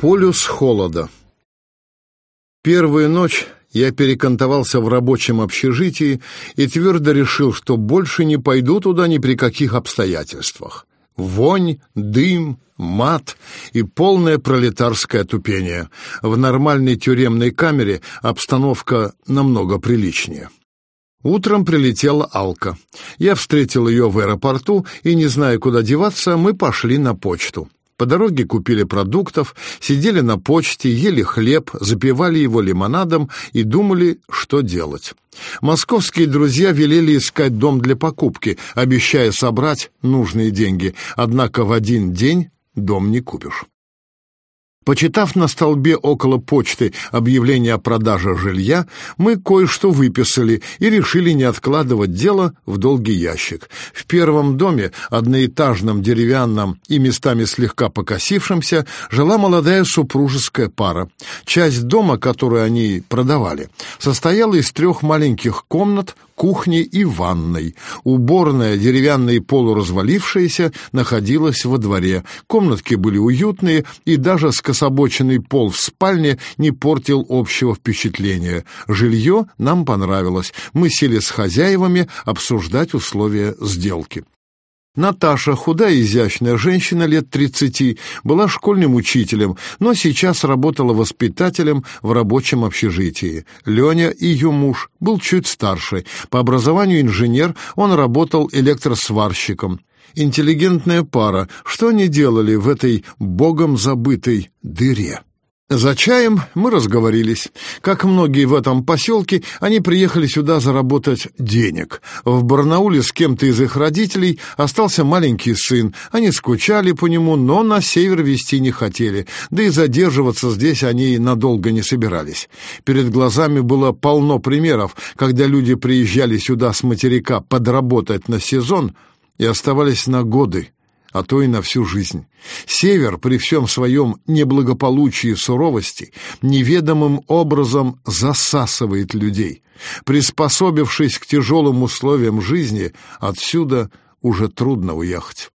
Полюс холода. Первую ночь я перекантовался в рабочем общежитии и твердо решил, что больше не пойду туда ни при каких обстоятельствах. Вонь, дым, мат и полное пролетарское тупение. В нормальной тюремной камере обстановка намного приличнее. Утром прилетела Алка. Я встретил ее в аэропорту, и, не зная, куда деваться, мы пошли на почту. По дороге купили продуктов, сидели на почте, ели хлеб, запивали его лимонадом и думали, что делать. Московские друзья велели искать дом для покупки, обещая собрать нужные деньги, однако в один день дом не купишь. Почитав на столбе около почты объявление о продаже жилья, мы кое-что выписали и решили не откладывать дело в долгий ящик. В первом доме, одноэтажном, деревянном и местами слегка покосившемся, жила молодая супружеская пара. Часть дома, которую они продавали, состояла из трех маленьких комнат, кухни и ванной. Уборная, деревянная и полуразвалившаяся, находилась во дворе. Комнатки были уютные, и даже скособоченный пол в спальне не портил общего впечатления. Жилье нам понравилось. Мы сели с хозяевами обсуждать условия сделки. Наташа, худая изящная женщина лет тридцати, была школьным учителем, но сейчас работала воспитателем в рабочем общежитии. Леня, ее муж, был чуть старше. По образованию инженер, он работал электросварщиком. Интеллигентная пара. Что они делали в этой богом забытой дыре? За чаем мы разговорились. Как многие в этом поселке, они приехали сюда заработать денег. В Барнауле с кем-то из их родителей остался маленький сын. Они скучали по нему, но на север везти не хотели. Да и задерживаться здесь они надолго не собирались. Перед глазами было полно примеров, когда люди приезжали сюда с материка подработать на сезон и оставались на годы а то и на всю жизнь. Север при всем своем неблагополучии и суровости неведомым образом засасывает людей. Приспособившись к тяжелым условиям жизни, отсюда уже трудно уехать.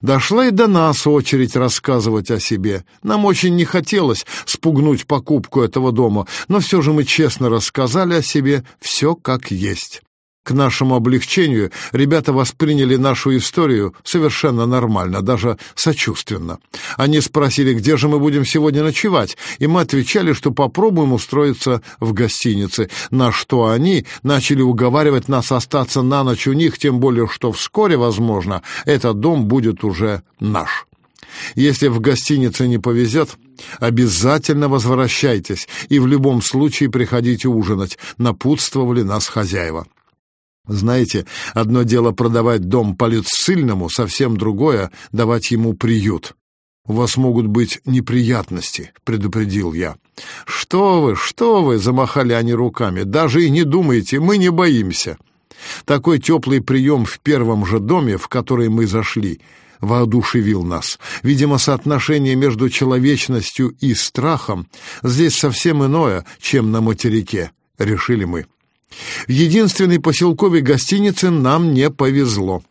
Дошла и до нас очередь рассказывать о себе. Нам очень не хотелось спугнуть покупку этого дома, но все же мы честно рассказали о себе все как есть. К нашему облегчению ребята восприняли нашу историю совершенно нормально, даже сочувственно. Они спросили, где же мы будем сегодня ночевать, и мы отвечали, что попробуем устроиться в гостинице, на что они начали уговаривать нас остаться на ночь у них, тем более, что вскоре, возможно, этот дом будет уже наш. Если в гостинице не повезет, обязательно возвращайтесь и в любом случае приходите ужинать, напутствовали нас хозяева. Знаете, одно дело продавать дом полицильному, совсем другое — давать ему приют. «У вас могут быть неприятности», — предупредил я. «Что вы, что вы!» — замахали они руками. «Даже и не думайте, мы не боимся». Такой теплый прием в первом же доме, в который мы зашли, воодушевил нас. Видимо, соотношение между человечностью и страхом здесь совсем иное, чем на материке, решили мы. В единственной поселковой гостинице нам не повезло.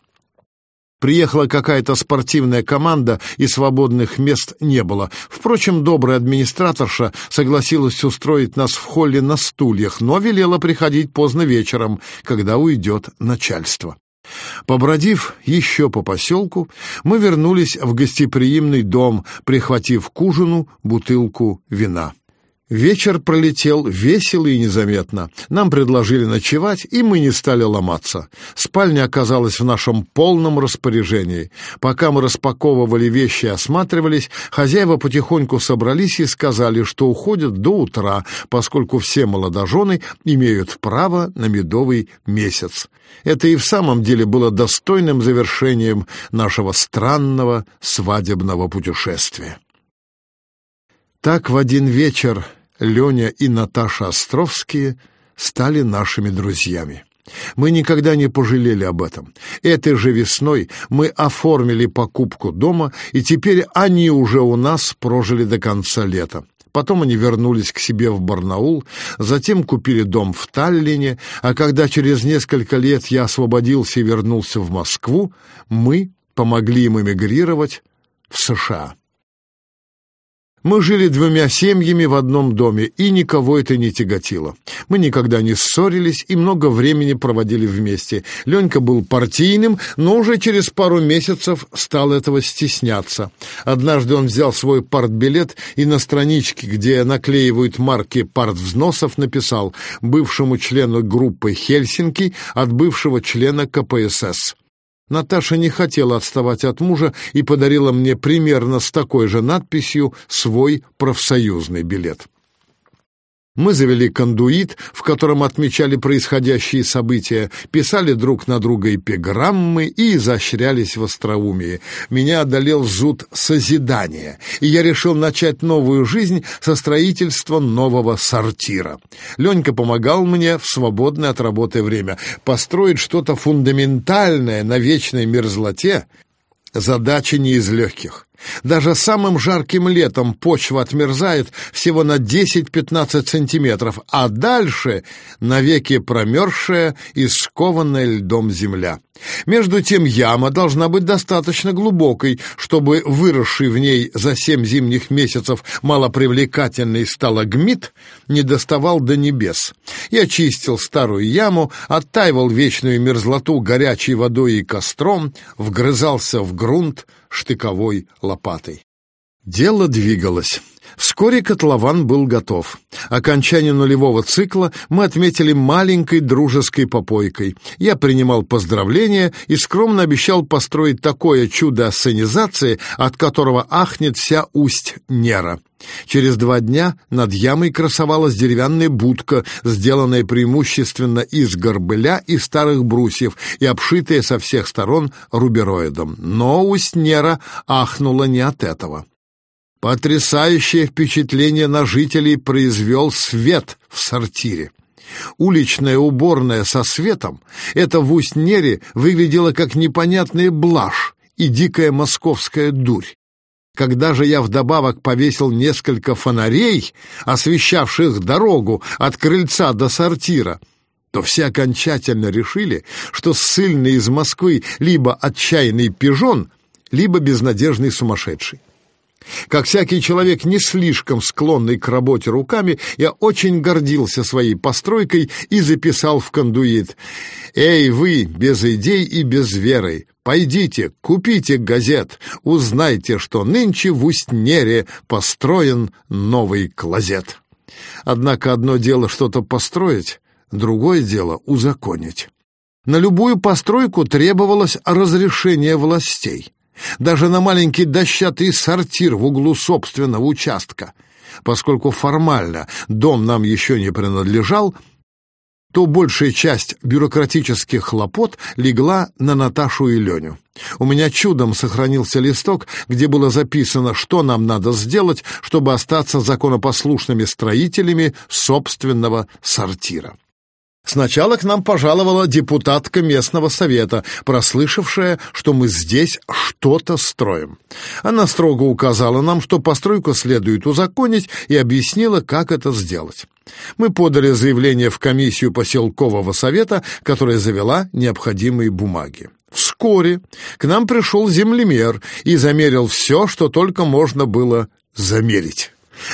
Приехала какая-то спортивная команда, и свободных мест не было. Впрочем, добрая администраторша согласилась устроить нас в холле на стульях, но велела приходить поздно вечером, когда уйдет начальство. Побродив еще по поселку, мы вернулись в гостеприимный дом, прихватив к ужину бутылку вина. Вечер пролетел весело и незаметно. Нам предложили ночевать, и мы не стали ломаться. Спальня оказалась в нашем полном распоряжении. Пока мы распаковывали вещи и осматривались, хозяева потихоньку собрались и сказали, что уходят до утра, поскольку все молодожены имеют право на медовый месяц. Это и в самом деле было достойным завершением нашего странного свадебного путешествия. Так в один вечер Леня и Наташа Островские стали нашими друзьями. Мы никогда не пожалели об этом. Этой же весной мы оформили покупку дома, и теперь они уже у нас прожили до конца лета. Потом они вернулись к себе в Барнаул, затем купили дом в Таллине, а когда через несколько лет я освободился и вернулся в Москву, мы помогли им эмигрировать в США. Мы жили двумя семьями в одном доме, и никого это не тяготило. Мы никогда не ссорились и много времени проводили вместе. Ленька был партийным, но уже через пару месяцев стал этого стесняться. Однажды он взял свой партбилет и на страничке, где наклеивают марки партвзносов, написал «бывшему члену группы Хельсинки от бывшего члена КПСС». Наташа не хотела отставать от мужа и подарила мне примерно с такой же надписью свой профсоюзный билет. Мы завели кондуит, в котором отмечали происходящие события, писали друг на друга эпиграммы и изощрялись в остроумии. Меня одолел зуд созидания, и я решил начать новую жизнь со строительства нового сортира. Ленька помогал мне в свободное от работы время. Построить что-то фундаментальное на вечной мерзлоте — задача не из легких. Даже самым жарким летом почва отмерзает всего на 10-15 сантиметров, а дальше навеки промерзшая и скованная льдом земля. Между тем яма должна быть достаточно глубокой, чтобы выросший в ней за семь зимних месяцев малопривлекательный сталагмит не доставал до небес. Я чистил старую яму, оттаивал вечную мерзлоту горячей водой и костром, вгрызался в грунт, штыковой лопатой. Дело двигалось. Вскоре котлован был готов. Окончание нулевого цикла мы отметили маленькой дружеской попойкой. Я принимал поздравления и скромно обещал построить такое чудо ассенизации, от которого ахнет вся усть-нера. Через два дня над ямой красовалась деревянная будка, сделанная преимущественно из горбыля и старых брусьев и обшитая со всех сторон рубероидом. Но усть-нера ахнула не от этого. Потрясающее впечатление на жителей произвел свет в сортире. Уличная уборная со светом — это в Усть-Нере выглядело как непонятная блажь и дикая московская дурь. Когда же я вдобавок повесил несколько фонарей, освещавших дорогу от крыльца до сортира, то все окончательно решили, что ссыльный из Москвы либо отчаянный пижон, либо безнадежный сумасшедший. Как всякий человек, не слишком склонный к работе руками, я очень гордился своей постройкой и записал в кондуит. «Эй, вы, без идей и без веры, пойдите, купите газет, узнайте, что нынче в Устнере построен новый клозет». Однако одно дело что-то построить, другое дело узаконить. На любую постройку требовалось разрешение властей даже на маленький дощатый сортир в углу собственного участка. Поскольку формально дом нам еще не принадлежал, то большая часть бюрократических хлопот легла на Наташу и Леню. У меня чудом сохранился листок, где было записано, что нам надо сделать, чтобы остаться законопослушными строителями собственного сортира. Сначала к нам пожаловала депутатка местного совета, прослышавшая, что мы здесь что-то строим. Она строго указала нам, что постройку следует узаконить, и объяснила, как это сделать. Мы подали заявление в комиссию поселкового совета, которая завела необходимые бумаги. Вскоре к нам пришел землемер и замерил все, что только можно было замерить.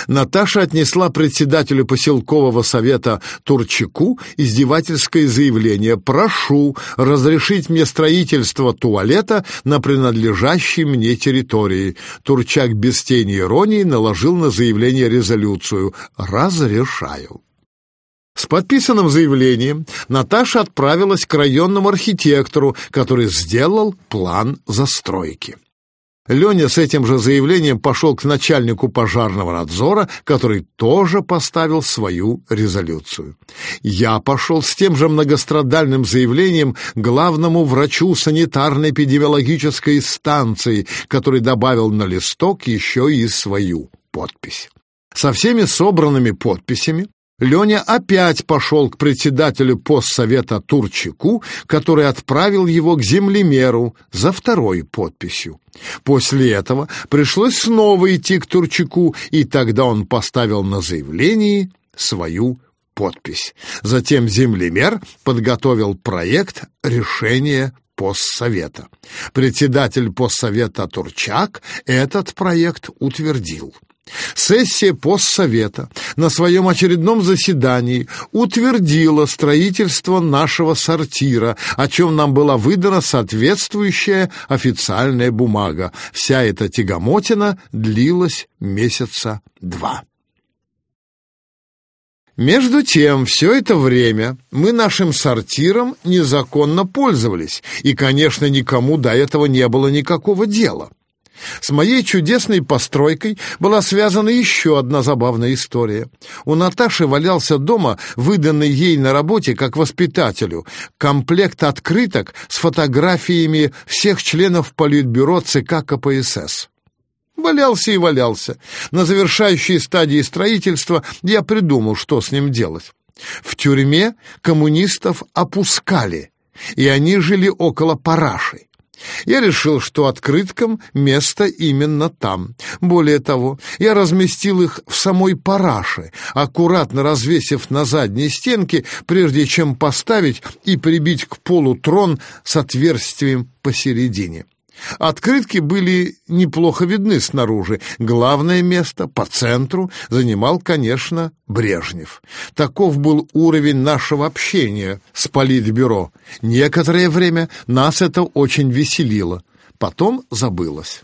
Наташа отнесла председателю поселкового совета Турчаку издевательское заявление «Прошу разрешить мне строительство туалета на принадлежащей мне территории». Турчак без тени иронии наложил на заявление резолюцию «Разрешаю». С подписанным заявлением Наташа отправилась к районному архитектору, который сделал план застройки. Леня с этим же заявлением пошел к начальнику пожарного надзора, который тоже поставил свою резолюцию. Я пошел с тем же многострадальным заявлением главному врачу санитарно-эпидемиологической станции, который добавил на листок еще и свою подпись. Со всеми собранными подписями Леня опять пошел к председателю постсовета Турчаку, который отправил его к землемеру за второй подписью. После этого пришлось снова идти к Турчаку, и тогда он поставил на заявлении свою подпись. Затем землемер подготовил проект решения постсовета. Председатель постсовета Турчак этот проект утвердил. Сессия постсовета на своем очередном заседании утвердила строительство нашего сортира, о чем нам была выдана соответствующая официальная бумага. Вся эта тягомотина длилась месяца два. Между тем, все это время мы нашим сортиром незаконно пользовались, и, конечно, никому до этого не было никакого дела. С моей чудесной постройкой была связана еще одна забавная история. У Наташи валялся дома, выданный ей на работе как воспитателю, комплект открыток с фотографиями всех членов Политбюро ЦК КПСС. Валялся и валялся. На завершающей стадии строительства я придумал, что с ним делать. В тюрьме коммунистов опускали, и они жили около параши. Я решил, что открыткам место именно там. Более того, я разместил их в самой параше, аккуратно развесив на задней стенке, прежде чем поставить и прибить к полу трон с отверстием посередине. Открытки были неплохо видны снаружи. Главное место по центру занимал, конечно, Брежнев. Таков был уровень нашего общения с политбюро. Некоторое время нас это очень веселило. Потом забылось.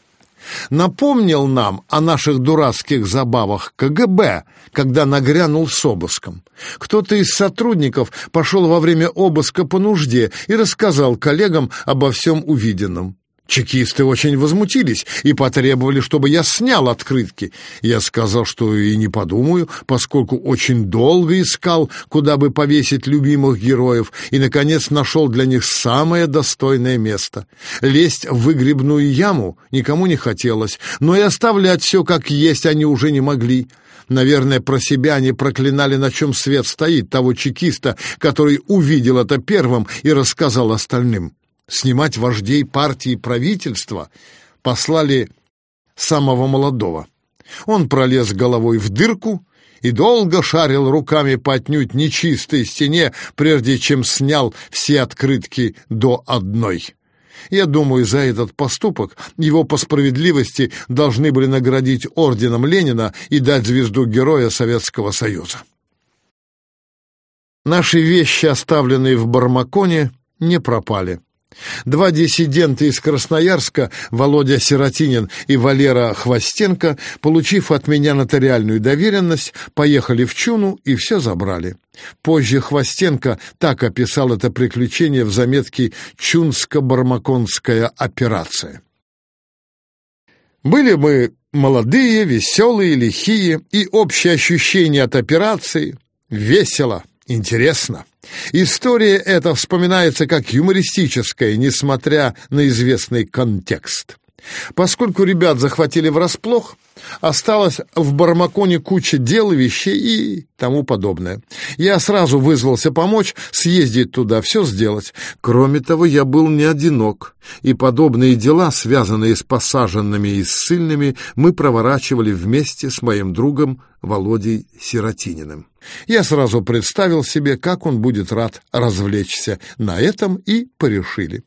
Напомнил нам о наших дурацких забавах КГБ, когда нагрянул с обыском. Кто-то из сотрудников пошел во время обыска по нужде и рассказал коллегам обо всем увиденном. Чекисты очень возмутились и потребовали, чтобы я снял открытки. Я сказал, что и не подумаю, поскольку очень долго искал, куда бы повесить любимых героев, и, наконец, нашел для них самое достойное место. Лезть в выгребную яму никому не хотелось, но и оставлять все как есть они уже не могли. Наверное, про себя они проклинали, на чем свет стоит, того чекиста, который увидел это первым и рассказал остальным снимать вождей партии правительства, послали самого молодого. Он пролез головой в дырку и долго шарил руками по отнюдь нечистой стене, прежде чем снял все открытки до одной. Я думаю, за этот поступок его по справедливости должны были наградить орденом Ленина и дать звезду Героя Советского Союза. Наши вещи, оставленные в Бармаконе, не пропали. Два диссидента из Красноярска, Володя Сиротинин и Валера Хвостенко, получив от меня нотариальную доверенность, поехали в Чуну и все забрали. Позже Хвостенко так описал это приключение в заметке «Чунско-бармаконская операция». Были мы молодые, веселые, лихие, и общее ощущение от операции весело, интересно. История эта вспоминается как юмористическая, несмотря на известный контекст. Поскольку ребят захватили врасплох, осталось в Бармаконе куча дел, вещей и тому подобное. Я сразу вызвался помочь, съездить туда, все сделать. Кроме того, я был не одинок, и подобные дела, связанные с посаженными и ссыльными, мы проворачивали вместе с моим другом Володей Сиротининым. Я сразу представил себе, как он будет рад развлечься на этом, и порешили.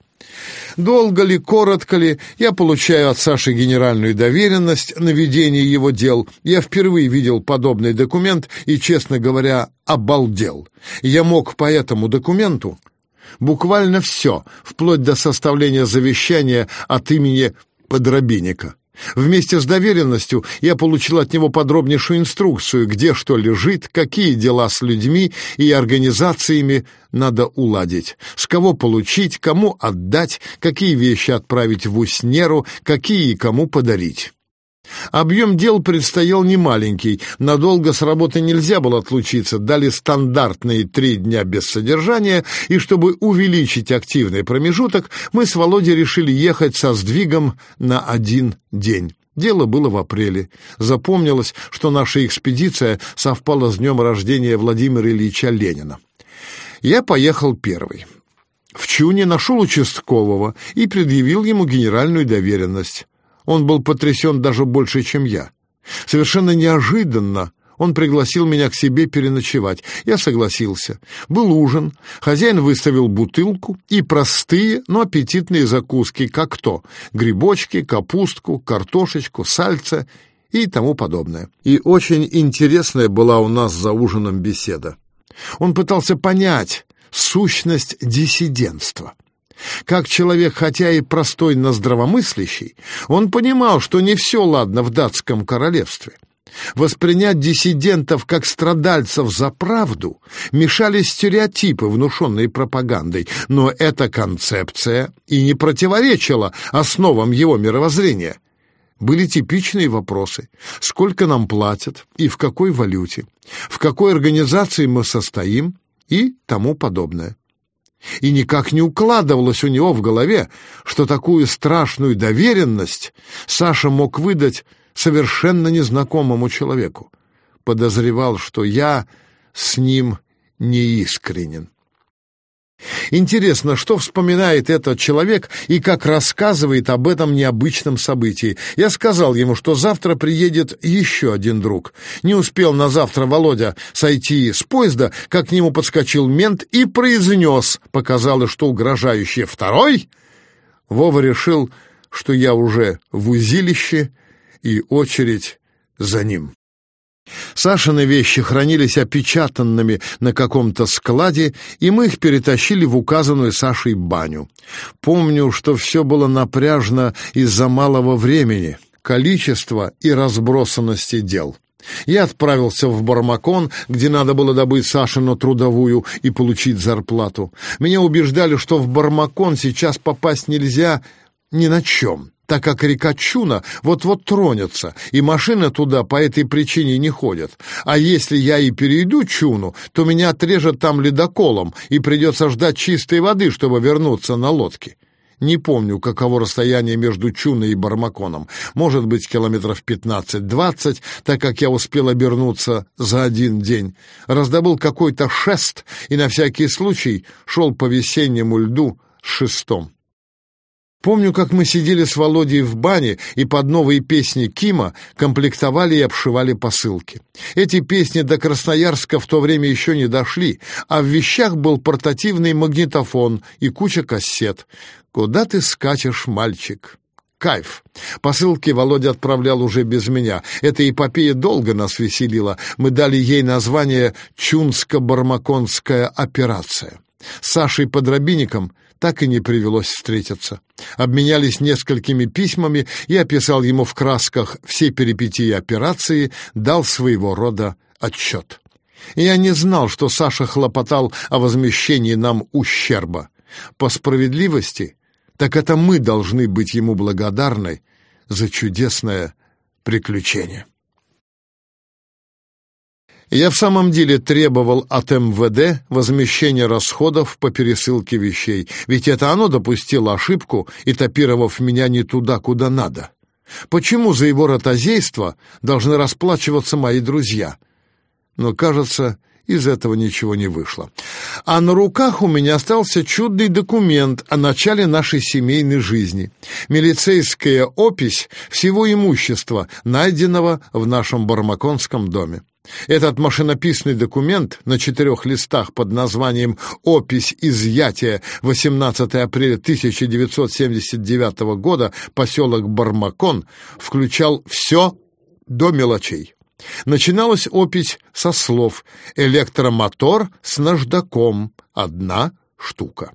Долго ли, коротко ли, я получаю от Саши генеральную доверенность на ведение его дел. Я впервые видел подобный документ и, честно говоря, обалдел. Я мог по этому документу буквально все, вплоть до составления завещания от имени Подробинника. Вместе с доверенностью я получил от него подробнейшую инструкцию, где что лежит, какие дела с людьми и организациями надо уладить, с кого получить, кому отдать, какие вещи отправить в Уснеру, какие и кому подарить. Объем дел предстоял немаленький, надолго с работы нельзя было отлучиться, дали стандартные три дня без содержания, и чтобы увеличить активный промежуток, мы с Володей решили ехать со сдвигом на один день. Дело было в апреле. Запомнилось, что наша экспедиция совпала с днем рождения Владимира Ильича Ленина. Я поехал первый. В Чуне нашел участкового и предъявил ему генеральную доверенность. Он был потрясен даже больше, чем я. Совершенно неожиданно он пригласил меня к себе переночевать. Я согласился. Был ужин, хозяин выставил бутылку и простые, но аппетитные закуски, как то: грибочки, капустку, картошечку, сальца и тому подобное. И очень интересная была у нас за ужином беседа. Он пытался понять сущность диссидентства. Как человек, хотя и простой, но здравомыслящий, он понимал, что не все ладно в датском королевстве. Воспринять диссидентов как страдальцев за правду мешали стереотипы, внушенные пропагандой, но эта концепция и не противоречила основам его мировоззрения. Были типичные вопросы. Сколько нам платят и в какой валюте? В какой организации мы состоим? И тому подобное. И никак не укладывалось у него в голове, что такую страшную доверенность Саша мог выдать совершенно незнакомому человеку. Подозревал, что я с ним неискренен. Интересно, что вспоминает этот человек и как рассказывает об этом необычном событии. Я сказал ему, что завтра приедет еще один друг. Не успел на завтра Володя сойти с поезда, как к нему подскочил мент и произнес, показалось, что угрожающее «Второй?» Вова решил, что я уже в узилище, и очередь за ним. Сашины вещи хранились опечатанными на каком-то складе, и мы их перетащили в указанную Сашей баню. Помню, что все было напряжно из-за малого времени, количества и разбросанности дел. Я отправился в Бармакон, где надо было добыть Сашину трудовую и получить зарплату. Меня убеждали, что в Бармакон сейчас попасть нельзя ни на чем так как река Чуна вот-вот тронется, и машины туда по этой причине не ходят. А если я и перейду Чуну, то меня отрежет там ледоколом, и придется ждать чистой воды, чтобы вернуться на лодке. Не помню, каково расстояние между Чуной и Бармаконом. Может быть, километров 15-20, так как я успел обернуться за один день. Раздобыл какой-то шест и на всякий случай шел по весеннему льду с шестом. Помню, как мы сидели с Володей в бане и под новые песни Кима комплектовали и обшивали посылки. Эти песни до Красноярска в то время еще не дошли, а в вещах был портативный магнитофон и куча кассет. «Куда ты скачешь, мальчик?» Кайф. Посылки Володя отправлял уже без меня. Эта эпопея долго нас веселила. Мы дали ей название «Чунско-Бармаконская операция». С Сашей Подробинником так и не привелось встретиться. Обменялись несколькими письмами, и описал ему в красках все перипетии операции, дал своего рода отчет. Я не знал, что Саша хлопотал о возмещении нам ущерба. По справедливости, так это мы должны быть ему благодарны за чудесное приключение. Я в самом деле требовал от МВД возмещения расходов по пересылке вещей, ведь это оно допустило ошибку, этапировав меня не туда, куда надо. Почему за его ротозейство должны расплачиваться мои друзья? Но, кажется, из этого ничего не вышло. А на руках у меня остался чудный документ о начале нашей семейной жизни. Милицейская опись всего имущества, найденного в нашем Бармаконском доме. Этот машинописный документ на четырех листах под названием «Опись изъятия 18 апреля 1979 года, поселок Бармакон» включал все до мелочей. Начиналась опись со слов «электромотор с наждаком, одна штука».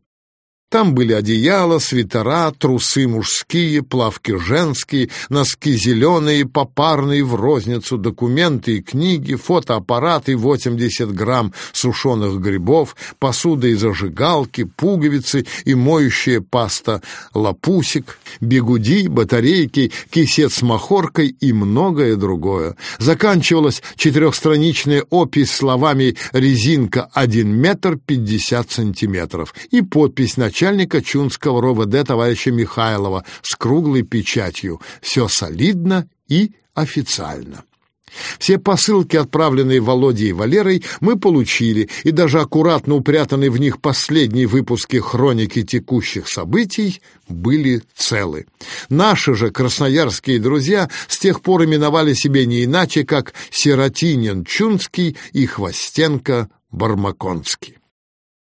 Там были одеяла, свитера, трусы мужские, плавки женские, носки зеленые, попарные в розницу, документы и книги, фотоаппараты, 80 грамм сушеных грибов, посуда и зажигалки, пуговицы и моющая паста, лапусик, бегуди, батарейки, кисет с махоркой и многое другое. Заканчивалась четырехстраничная опись словами «резинка 1 метр 50 сантиметров» и подпись на начальника Чунского РОВД товарища Михайлова с круглой печатью. Все солидно и официально. Все посылки, отправленные Володей и Валерой, мы получили, и даже аккуратно упрятанные в них последние выпуски хроники текущих событий были целы. Наши же красноярские друзья с тех пор именовали себя не иначе, как Сиротинин Чунский и Хвостенко Бармаконский.